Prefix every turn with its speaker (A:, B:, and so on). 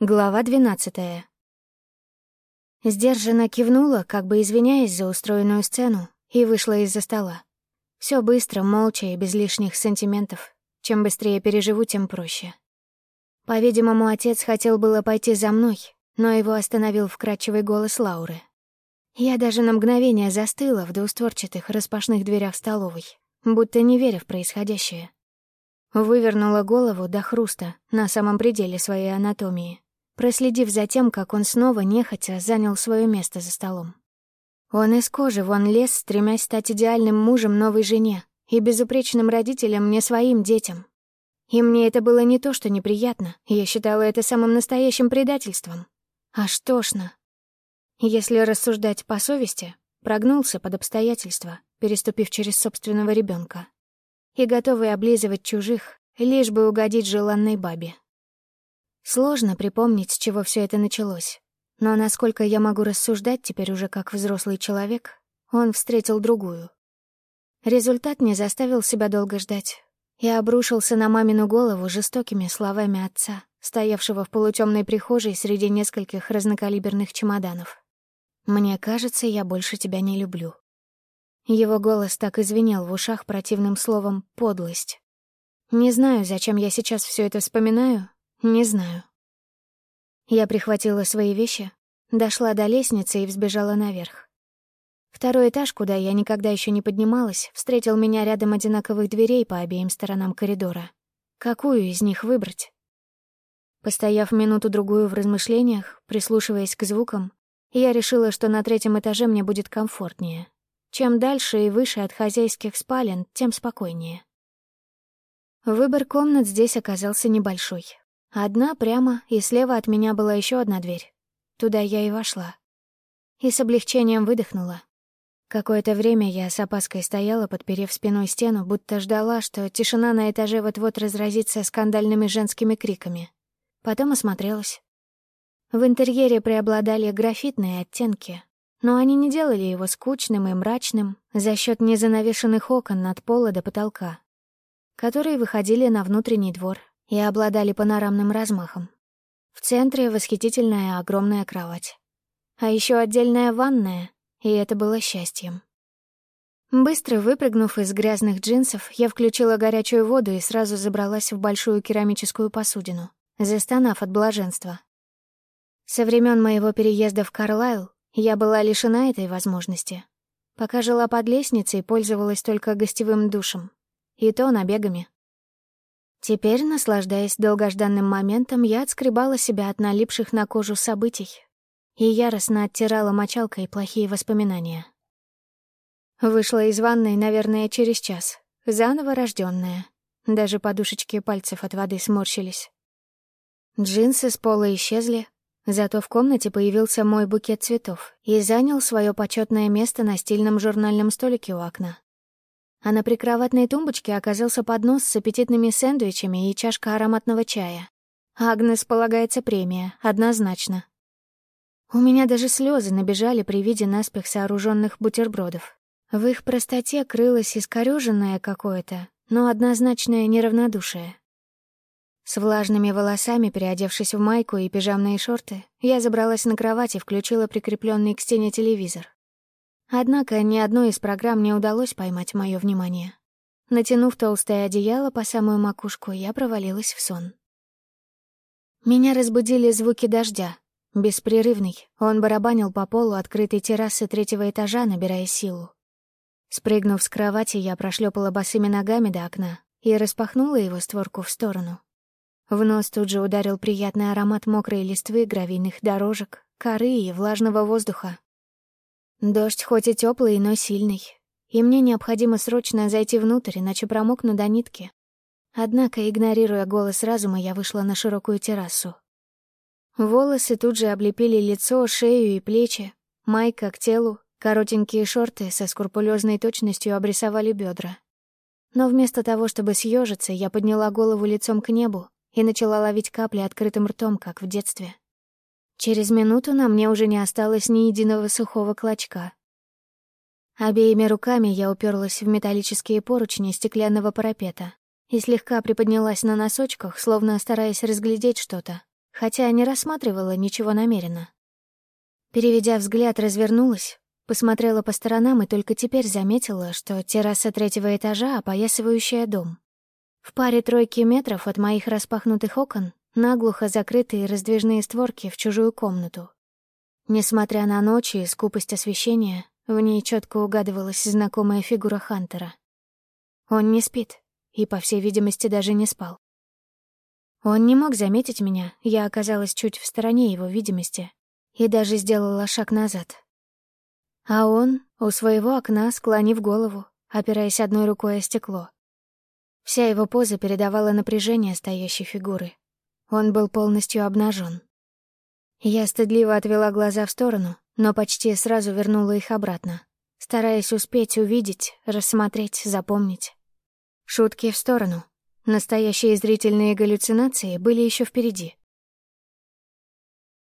A: Глава двенадцатая. Сдержанно кивнула, как бы извиняясь за устроенную сцену, и вышла из-за стола. Все быстро, молча и без лишних сантиментов. Чем быстрее переживу, тем проще. По-видимому, отец хотел было пойти за мной, но его остановил вкрадчивый голос Лауры. Я даже на мгновение застыла в двустворчатых распашных дверях столовой, будто не веря в происходящее. Вывернула голову до хруста на самом пределе своей анатомии, проследив за тем, как он снова нехотя занял свое место за столом. Он из кожи вон лез, стремясь стать идеальным мужем новой жене и безупречным родителем мне своим детям. И мне это было не то, что неприятно, я считала это самым настоящим предательством. Аж тошно. Если рассуждать по совести, прогнулся под обстоятельства, переступив через собственного ребенка, и готовый облизывать чужих, лишь бы угодить желанной бабе. Сложно припомнить, с чего все это началось. Но насколько я могу рассуждать теперь уже как взрослый человек, он встретил другую. Результат не заставил себя долго ждать и обрушился на мамину голову жестокими словами отца, стоявшего в полутемной прихожей среди нескольких разнокалиберных чемоданов. «Мне кажется, я больше тебя не люблю». Его голос так извинел в ушах противным словом «подлость». Не знаю, зачем я сейчас все это вспоминаю, не знаю. Я прихватила свои вещи, дошла до лестницы и взбежала наверх. Второй этаж, куда я никогда еще не поднималась, встретил меня рядом одинаковых дверей по обеим сторонам коридора. Какую из них выбрать? Постояв минуту-другую в размышлениях, прислушиваясь к звукам, я решила, что на третьем этаже мне будет комфортнее. Чем дальше и выше от хозяйских спален, тем спокойнее. Выбор комнат здесь оказался небольшой. Одна прямо, и слева от меня была еще одна дверь. Туда я и вошла. И с облегчением выдохнула. Какое-то время я с опаской стояла, подперев спиной стену, будто ждала, что тишина на этаже вот-вот разразится скандальными женскими криками. Потом осмотрелась. В интерьере преобладали графитные оттенки, но они не делали его скучным и мрачным за счет незанавешенных окон от пола до потолка, которые выходили на внутренний двор и обладали панорамным размахом. В центре восхитительная огромная кровать. А еще отдельная ванная, и это было счастьем. Быстро выпрыгнув из грязных джинсов, я включила горячую воду и сразу забралась в большую керамическую посудину, застонав от блаженства. Со времен моего переезда в Карлайл я была лишена этой возможности. Пока жила под лестницей, пользовалась только гостевым душем. И то набегами. Теперь, наслаждаясь долгожданным моментом, я отскребала себя от налипших на кожу событий и яростно оттирала мочалкой плохие воспоминания. Вышла из ванной, наверное, через час, заново рожденная. Даже подушечки пальцев от воды сморщились. Джинсы с пола исчезли, зато в комнате появился мой букет цветов и занял свое почетное место на стильном журнальном столике у окна а на прикроватной тумбочке оказался поднос с аппетитными сэндвичами и чашка ароматного чая. Агнес полагается премия, однозначно. У меня даже слезы набежали при виде наспех сооруженных бутербродов. В их простоте крылось искорёженное какое-то, но однозначное неравнодушие. С влажными волосами, переодевшись в майку и пижамные шорты, я забралась на кровать и включила прикрепленный к стене телевизор. Однако ни одной из программ не удалось поймать мое внимание. Натянув толстое одеяло по самую макушку, я провалилась в сон. Меня разбудили звуки дождя. Беспрерывный, он барабанил по полу открытой террасы третьего этажа, набирая силу. Спрыгнув с кровати, я прошлепала босыми ногами до окна и распахнула его створку в сторону. В нос тут же ударил приятный аромат мокрой листвы, гравийных дорожек, коры и влажного воздуха, Дождь хоть и теплый, но сильный, и мне необходимо срочно зайти внутрь, иначе промокну до нитки. Однако, игнорируя голос разума, я вышла на широкую террасу. Волосы тут же облепили лицо, шею и плечи, майка к телу, коротенькие шорты со скрупулезной точностью обрисовали бедра. Но вместо того, чтобы съежиться, я подняла голову лицом к небу и начала ловить капли открытым ртом, как в детстве. Через минуту на мне уже не осталось ни единого сухого клочка. Обеими руками я уперлась в металлические поручни стеклянного парапета и слегка приподнялась на носочках, словно стараясь разглядеть что-то, хотя не рассматривала ничего намеренно. Переведя взгляд, развернулась, посмотрела по сторонам и только теперь заметила, что терраса третьего этажа, опоясывающая дом. В паре тройки метров от моих распахнутых окон наглухо закрытые раздвижные створки в чужую комнату. Несмотря на ночь и скупость освещения, в ней четко угадывалась знакомая фигура Хантера. Он не спит и, по всей видимости, даже не спал. Он не мог заметить меня, я оказалась чуть в стороне его видимости и даже сделала шаг назад. А он у своего окна, склонив голову, опираясь одной рукой о стекло. Вся его поза передавала напряжение стоящей фигуры. Он был полностью обнажен. Я стыдливо отвела глаза в сторону, но почти сразу вернула их обратно, стараясь успеть увидеть, рассмотреть, запомнить. Шутки в сторону. Настоящие зрительные галлюцинации были еще впереди.